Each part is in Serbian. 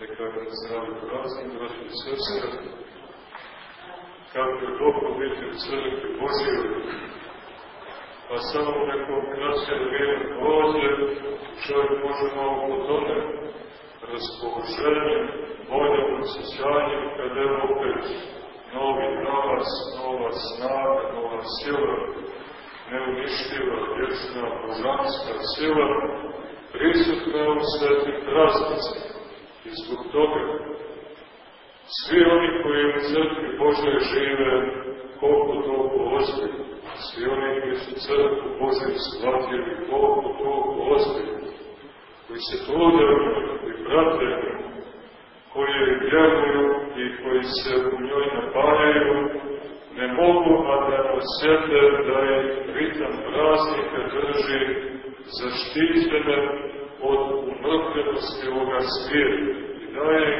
neka zdravi praznik, braći i sestre, kako je dobro biti u crkvi Božijoj, pa samo neko kraće vrijeme prođe, čovjek može malo po tome raspoloženjem, boljom osjećanjem, kada je opet novi nalaz, nova snaga, nova sila, neuništiva, vječna, božanska sila, prisutna u svetim praznicima. I zbog toga, svi oni koji u crkvi Bože žive, koliko toliko ozbiljno, svi oni koji su crkvu Bože shvatili, koliko toliko ozbiljno, koji se trude koji prate koji je vjeruju i koji se u njoj napajaju, ne mogu a da osjete da je ritam praznika drži zaštićene od umrtljenosti ovoga svijeta i daje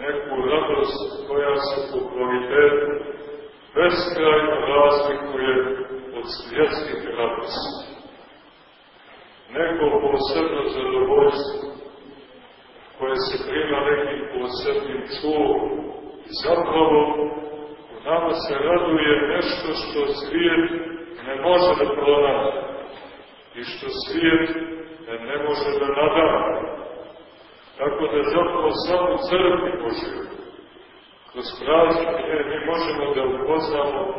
neku radost koja se po kvalitetu beskrajno razlikuje od svjetskih radosti. Neko posebno zadovoljstvo koje se prima nekim posebnim čuvom i zapravo u nama se raduje nešto što svijet ne može da pronađe i što svijet ne može da nadava. Tako da zapravo samo crkvi Božoj, kroz praznike, mi možemo da upoznamo e,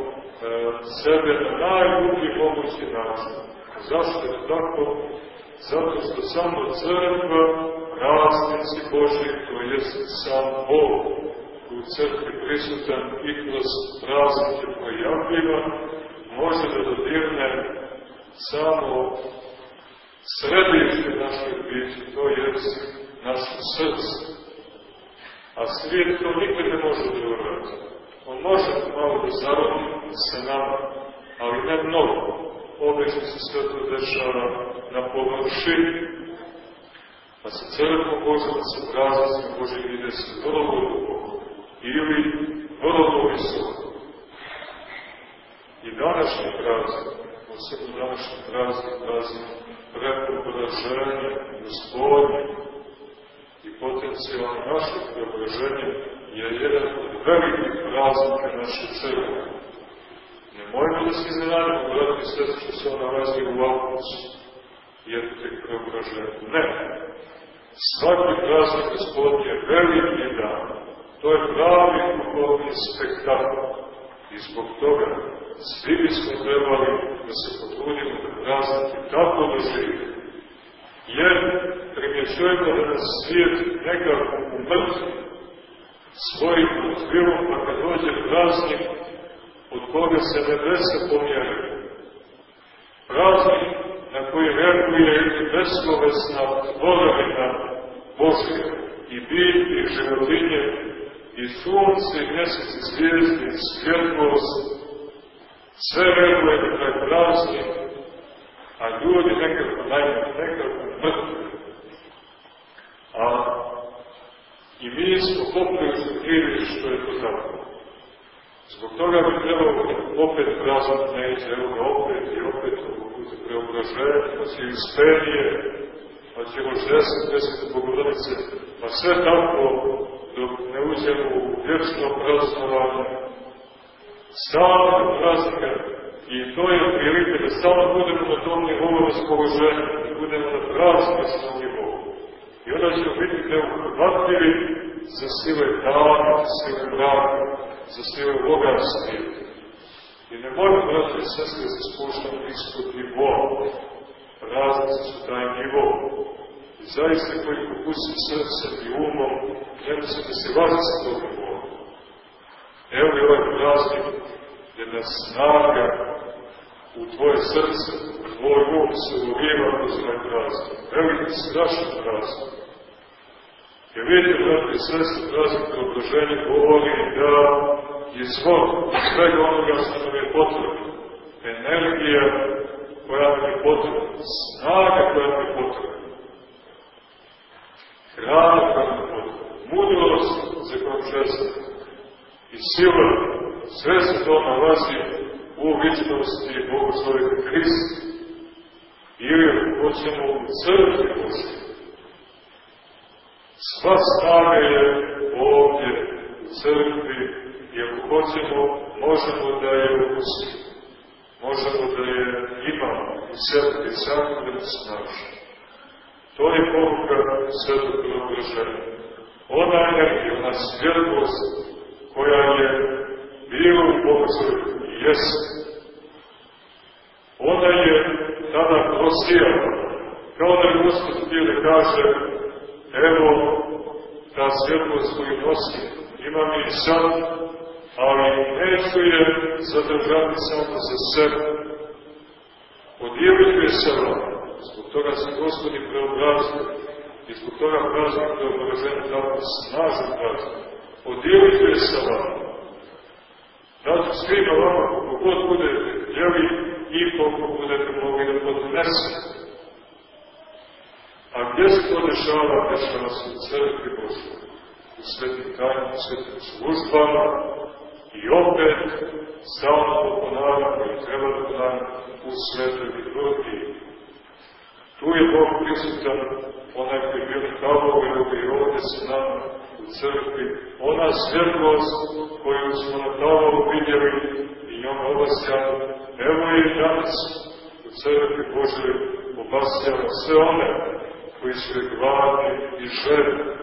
sebe na najljubi mogući način. Zašto je tako? Zato što samo crkva, praznici Boži, to je sam Bog, u crkvi prisutan i kroz praznike projavljiva, može da dodirne samo središte naše biće, to je naše srce. A svijet to nikad ne može da uradi. On može malo da zarodi sa nama, ali ne mnogo. Obično se sve to dešava na površini. A sa crkvom Božom, sa praznicima Božim ide se vrlo duboko ili vrlo visoko. I današnji praznik, posebno današnji praznik, praznik preobraženja gospodnje i potencijalno naše preobraženje je jedan od velikih praznika naše crkve. Ne mojmo da se iznenadimo, brati i sestri, što se on nalazi u Alpusu, jer tek preobraženje. Ne. Svaki praznik gospodnje je veliki dan. To je pravi duhovni spektakl. I zbog toga svi bismo trebali da se potrudimo da praznike tako doživimo. Jer primjećujemo da nas svijet nekako umrtvi svojim otvilom, pa kad dođe praznik od koga se nebesa pomjeraju. Praznik na koji reaguje i beslovesna tvorovina Božja i biljke i životinje i sunce i mjesec i zvijezde i svjetlost sve reaguje na taj praznik, a ljudi nekako najme, nekako mrtvi. A i mi smo poprilično krivi što je to tako. Zbog toga bi trebalo opet praznik ne ići, evo ga opet i opet ovog puta preobraženje, pa će ispenije, pa će roždeset, deset bogodanice, pa sve tako dok ne uđemo u vječno praznovanje, stalno praznika i to je prilike da stalno budemo na tom nivou raspoloženja, da budemo na prazničnom nivou. I onda ćemo biti neuhvatljivi za sile dana, za sile mraka, za sile bogatstva. I ne možemo, braće i sestre, se spuštamo ispod nivoa. Praznici su taj nivo. I zaista koji popusti srcem i umom, nema se da se vazi sa tog nivoa. Evo je ovaj praznik jedna snaga u tvoje srce, u tvoj um se uliva kroz ovaj praznik. Veliki strašan praznik. Jer vidite, brate i sestre, praznik preobraženja govori da izvod svega onoga što nam je potrebno, energija koja nam je potrebna, snaga koja nam je potrebna, hrana koja nam je potrebna, mudrost za končestva i sila, sve se to nalazi u ličnosti Bogoslovika Hrista. Ili hoćemo u crkvi Božje. sva snaga je ovdje u crkvi i ako hoćemo, možemo da je upustimo. Možemo da je imamo u sebi samo da ne snaži. To je poruka svetog preobraženja. Ona energija, ona svjetlost koja je bila u i jeste, ona je tada prosijala, kao da je Gospod htio da kaže, evo ta svjetlost koju nosi, imam i sad, ali neću je zadržati samo za sebe. Podijelit je se vam, zbog toga se Gospodi preobrazio i zbog toga praznik preobraženja tako snažan praznik. Podijelit je se vam. Daću svima vama, kako god budete htjeli i koliko budete mogli da podnesete. A gdje se to dešava? Dešava se u crkvi Božoj, u svetim tajnim, u svetim službama, I opet, stalno ponavljamo i treba da ponavljamo u svetoj liturgiji. Tu je Bog prisutan, onaj koji je bio na Kalvogu i ovdje sa nama crkvi, ona svjetlost koju smo na Kalvogu vidjeli i njom obasjamo, evo je danas u crkvi Božoj obasjamo sve one koji su je gladni i želi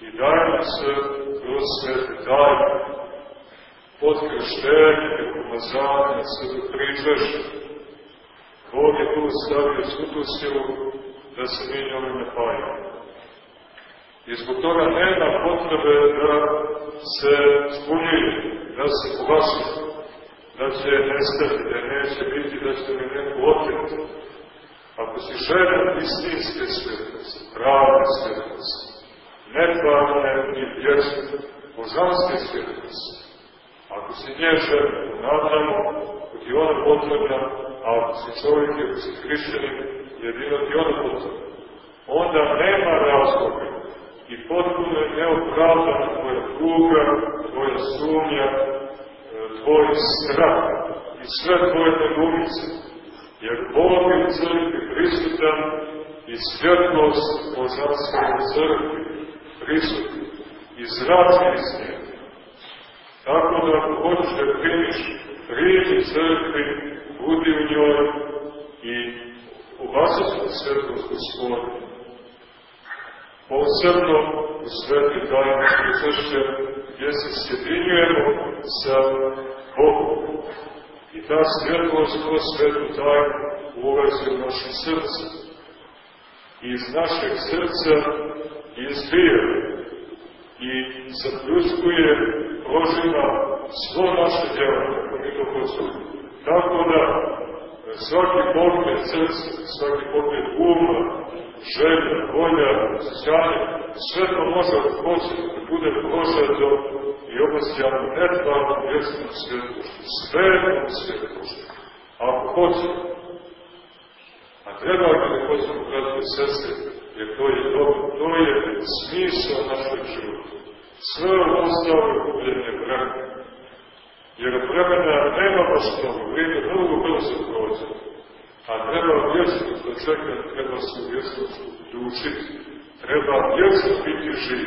i dajemo se kroz svete tajne pod krštenje, pomazanje, sve do prižešće. Bog je tu stavio svu tu silu da se mi njome napajamo. I zbog toga nema potrebe da se spunjuje, da se povasuje, da će nestati, da neće biti, da će mi neko oteti. Ako si željen istinske svetosti, prave svetosti, netvarne i vječne, božanske svetosti, Ako si nježan, nadamo, ako ti ona potrebna, a ako si čovjek, ako si hrišćanin, jedino ti ona potrebna. Onda nema razloga i potpuno je neopravdana tvoja tuga, tvoja sumnja, e, tvoj strah i sve tvoje negumice. Jer Bog je u crkvi prisutan i svjetlost božanstva u crkvi prisutan i zrači iz nje Tako da ako hoćeš da primiš riječi crkvi, budi u njoj i obasiti se svetost gospodina. Posebno u sveti tajni prisršće gdje se sjedinjujemo sa Bogom. I ta svjetlost kroz svetu tajnu ulazi u naše srce. I iz našeg srca izbija i zapljuskuje prožima svo naše djelo, kako mi to hoćemo. Tako da svaki pokret srca, svaki pokret uma, želja, volja, osjećanje, sve to može da hoće da bude prožeto i obasjano netvarnom vječnom svjetlošću, svetom svjetlošću. Ako hoće, a treba ga da hoćemo, braći i sestre, jer to je dobro, to je smisao našeg života. Sve ostalo je gubljenje vremena. Jer vremena nema baš toga, vrijeme mnogo brzo prođe. A treba vječnost da čeka, treba se u vječnost dušiti. Treba vječno biti živ.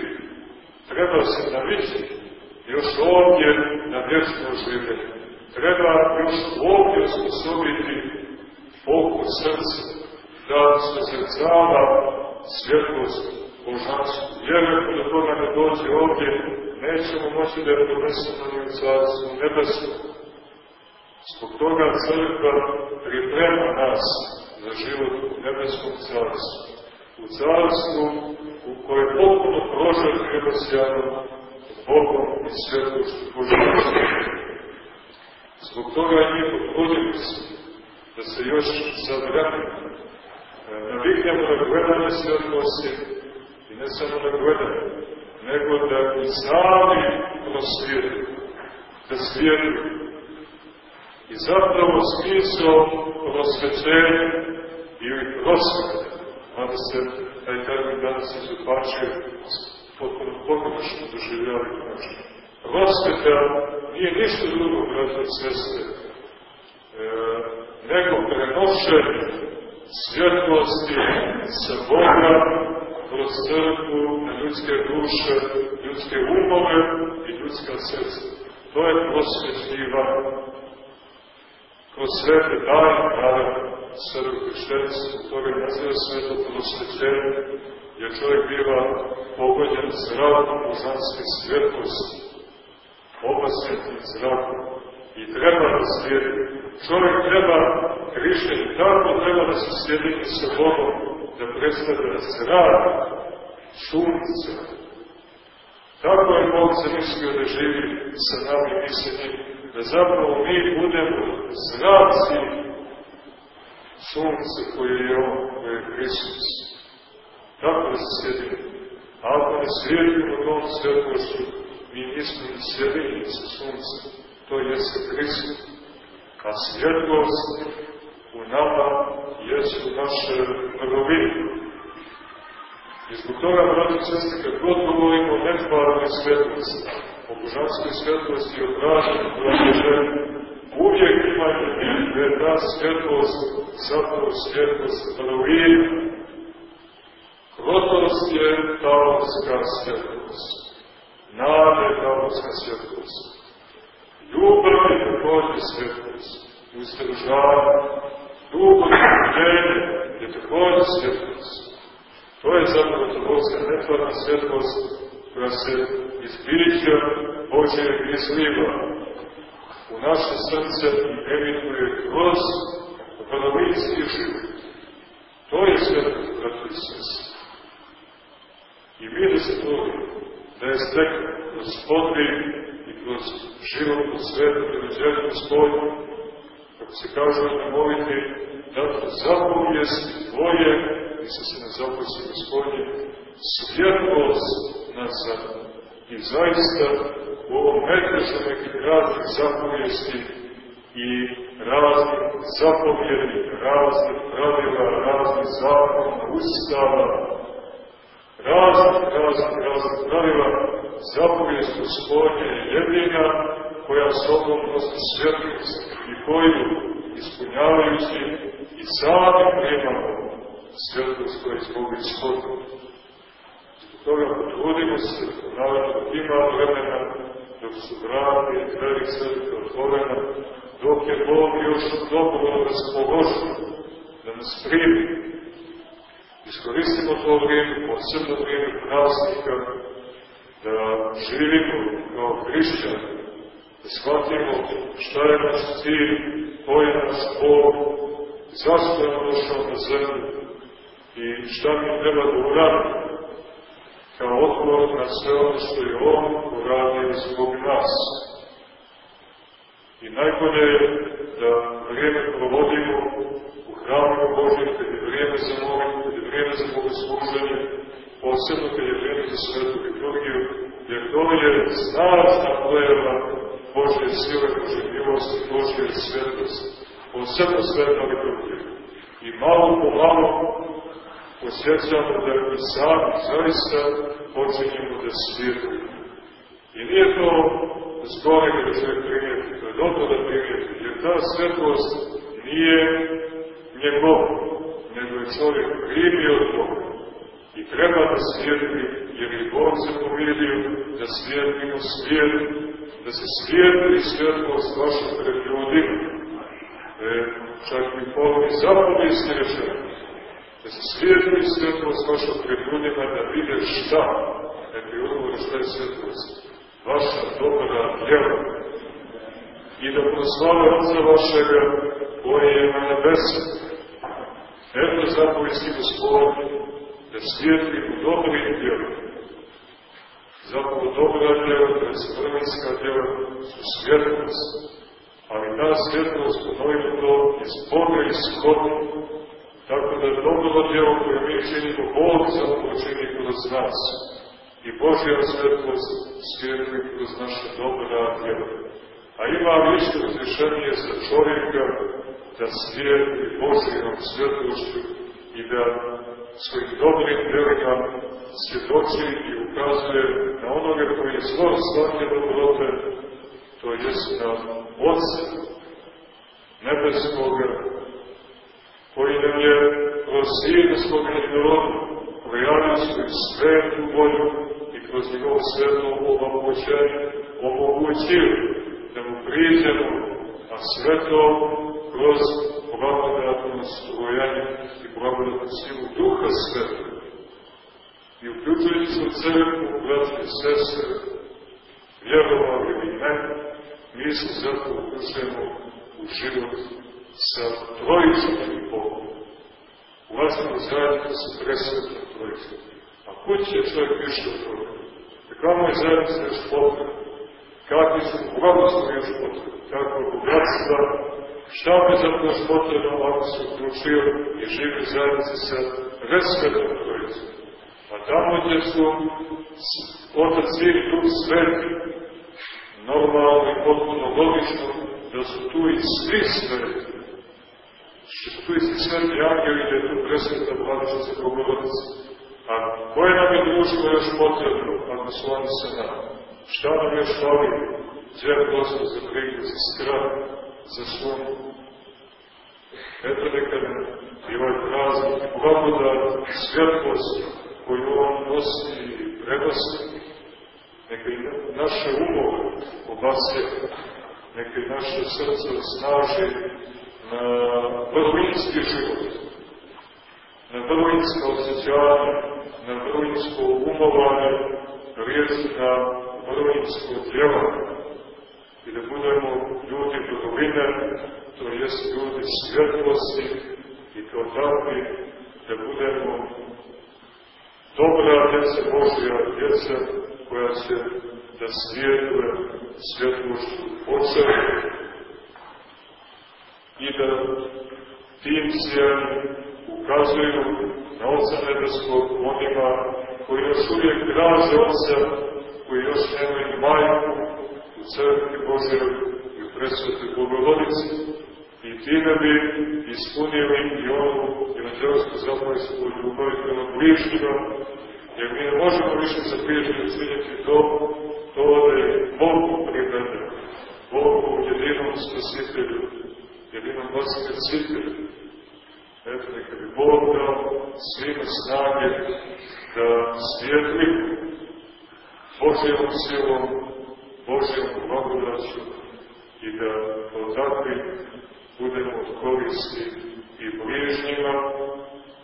Treba se navići još ovdje na vječno življenje. Treba još ovdje sposobiti fokus srca, da se zrcava svjetlost božanstvu. Jer ako do toga ne dođe ovdje, nećemo moći da je podnesemo ni u carstvu nebesku. Zbog toga crkva priprema nas za život u nebeskom carstvu. U carstvu u koje je potpuno prožar hrvatskjanom Bogom i svjetlošću božanstva. Zbog toga je potrudili se da se još sa vremenom e, naviknemo na gledanje svjetlosti, I ne samo da gledaju, nego da i sami prosvijetuju, da svijetuju. I zapravo smisao prosvećenja ili prosvete, mada se taj termin danas izupačuje potpuno pogrešno doživljali znači. Prosveta nije ništa drugo, braće i sestre, e, nego prenošenje svjetlosti sa Boga kroz crkvu, na ljudske duše, ljudske umove i ljudska srca. To je prosvećivanje. Kroz svete dajne, naravno, sveto krštenstvo, toga naziva sveto prosvećenje, jer čovjek biva pogođen zrakom božanske svjetlosti, obasvetim zrakom i treba da slijedi. Čovjek treba, hrišćan, tako treba da se sjedini sa Bogom, da predstavlja zrak, sunce. Tako je Bog zamislio da živi sa nami i njim, da zapravo mi budemo zraci sunce koje je On, koje je Hristos. Tako da se sjedimo. A ako ne svijetimo tom svjetlošću, mi nismo ni sjedini sa suncem to jeste Hristos. A svjetlost u nama jesu naše prvovine. I zbog toga, braći sestri, kad god govorimo o netvarnoj svjetlosti, o božanskoj svjetlosti i o blagoženju, uvijek imajte da je ta svjetlost zapravo svjetlost prvovina. Krotost je taoska svjetlost. Nade je taoska svjetlost. Ljubav je takođe svjetlost, uzdržavanje. Dugo trpljenje je takođe svjetlost. To je zapravo ta Bogska netvarna svjetlost koja se iz bića Božje izliva u naše srce i emituje kroz panovinski život. To je svjetlost, braći i sestri. I vidi se to da je stekla kroz podvig kroz život u svetu, pređenju gospodinu, kako se kaže na molitvi, da to zapovijesti tvoje, misle se na zapovijesti gospodine, svjetlost na zemlju. I zaista u ovom metežu nekih raznih zapovijesti i raznih zapovjedi, raznih pravila, raznih zakona, ustava, raznih, raznih, raznih pravila, zapovijest gospodnje je jedina koja sobom nosi svjetlost i koju ispunjavajući i sami primamo svjetlost koja je zbog ishodna. Zbog toga potrudimo se, naravno dok ima vremena, dok su vrati i dveri crkve dok je Bog još dobro raspoložen da nas primi. Iskoristimo to vrijeme, posebno vrijeme praznika, da živimo kao hrišćani, da shvatimo šta je naš cilj, ko je naš Bog, zašto je došao na zemlju i šta mi treba da uradimo kao odgovor na sve ono što je On uradio zbog nas. I najbolje je da vrijeme provodimo u hramu Božjem, kad je vrijeme za molitvu, kad je vrijeme za bogosluženje, posebno kad je vrijeme za svetu liturgiju, jer to je snažna pojava Božje sile, Božje milosti, Božje svetosti, posebno sveta liturgija. I malo po malo osjećamo da i sami zaista počinjemo da svirujemo. I nije to zgore da čovjek primijeti, to je dobro da primijeti, jer ta svetlost nije njegov, nego je čovjek primio od Boga i treba da svijetli, jer je Bog se pomirio da svijetlimo svijet, da se svijetli svjetlost vaša pred ljudima. E, čak i polovni zapovijesti rečeno, da se svijetli svjetlost vaša pred ljudima, da vide šta, neka je odgovor šta je svjetlost, vaša dobra djela, i da proslave Otca vašega koji je na nebesu. Eto zapovijesti gospodine, da svijetli u dobrim djelom. Zapravo dobra djela, to je vrlinska djela, su svjetlost. Ali ta svjetlost, ponovimo to, iz Boga ishodna. Tako da dobro djelo koje mi činimo, Bog zapravo čini kroz nas. I Božja svjetlost svijetli kroz naše dobra djela. A ima više razrešenije za čovjeka da svijetli Božjom svjetlošću i da svojim dobrim djelima svjedoči i ukazuje na onoga koji je svoj svake dobrote, to jest na Otca nebeskoga, koji nam je kroz Sina svoga jednorodnog projavio svoju svetu volju i kroz njegovo sveto obamoćenje omogućio da mu priđemo, a sve to kroz blagodatno strojanje i blagodatnu silu Duha Sveta. I uključujući u crkvu, braće i sestre, vjerovali ili ne, mi se zato uključujemo u život sa trojičnim Bogom. Ulazimo u zajednicu sa presvetom trojicom. A kud će čovjek više od toga? Kakva je zajednica još potrebna? Kakvi su blagoslovi još potrebni? Kako bogatstva, šta bi zato još potrebno ako se uključio i živi zajednici sa presvetom trojicom? A tamo gdje su Otac i Duh Sveti, normalno i potpuno logično da su tu i svi sveti. Što svi sveti angeli, da je tu presveta vladičica Bogorodica. A koje nam je društvo još potrebno, ako su oni sa nama? Šta nam još fali? Gdje Gospod za brigu, za strah, za svom? Eto neka nam i ovaj praznik, blagodat, svjetlost koju on nosi i prenosi, neka i naše umove obasje, neka i naše srce osnaži na vrlinski život, na vrlinska osjećanja, na vrlinsko umovanje, riječ na vrlinsko djelanje i da budemo ljudi vrline, to jest ljudi svjetlosti i kao takvi da budemo dobra djeca Božja, djeca koja će da svijetle svjetlošću Oca i da tim sjejanjem ukazuju na Oca Nebeskog onima koji još uvijek traže Oca, koji još nemaju majku u crkvi Božjoj i u presvete Bogorodice. I time bi ispunili i onu evanđelsku zapovijsku ljubav prema bližnjima, jer mi ne možemo više za bližnje učiniti to, to da je Bogu pripada, Bogu jedinom spasitelju, jedinom vaskrsitelju. Eto, neka bi Bog dao svima snage da svijetli Božijom silom, Božijom blagodaću i da kao takvi budemo od koristi i bližnjima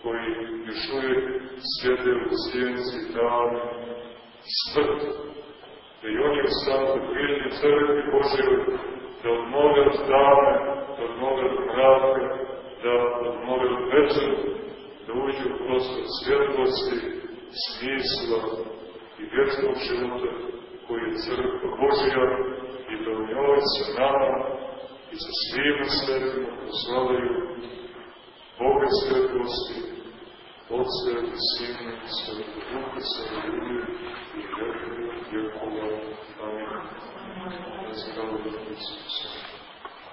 koji još uvijek sjede u sjenci dana smrti. Da i oni ostanu da bližnji crkvi Božjoj, da odmore od dane, da odmore od mraka, da odmore od večera, da uđu u prostor svjetlosti, smisla i vječnog života koji je crkva Božja i da u njoj sa nama i sa svima svetima proslavaju Boga svetlosti, Otca i Sina i Svetog Duha, sa ljudi i vjekova. Amin. Na zdravo da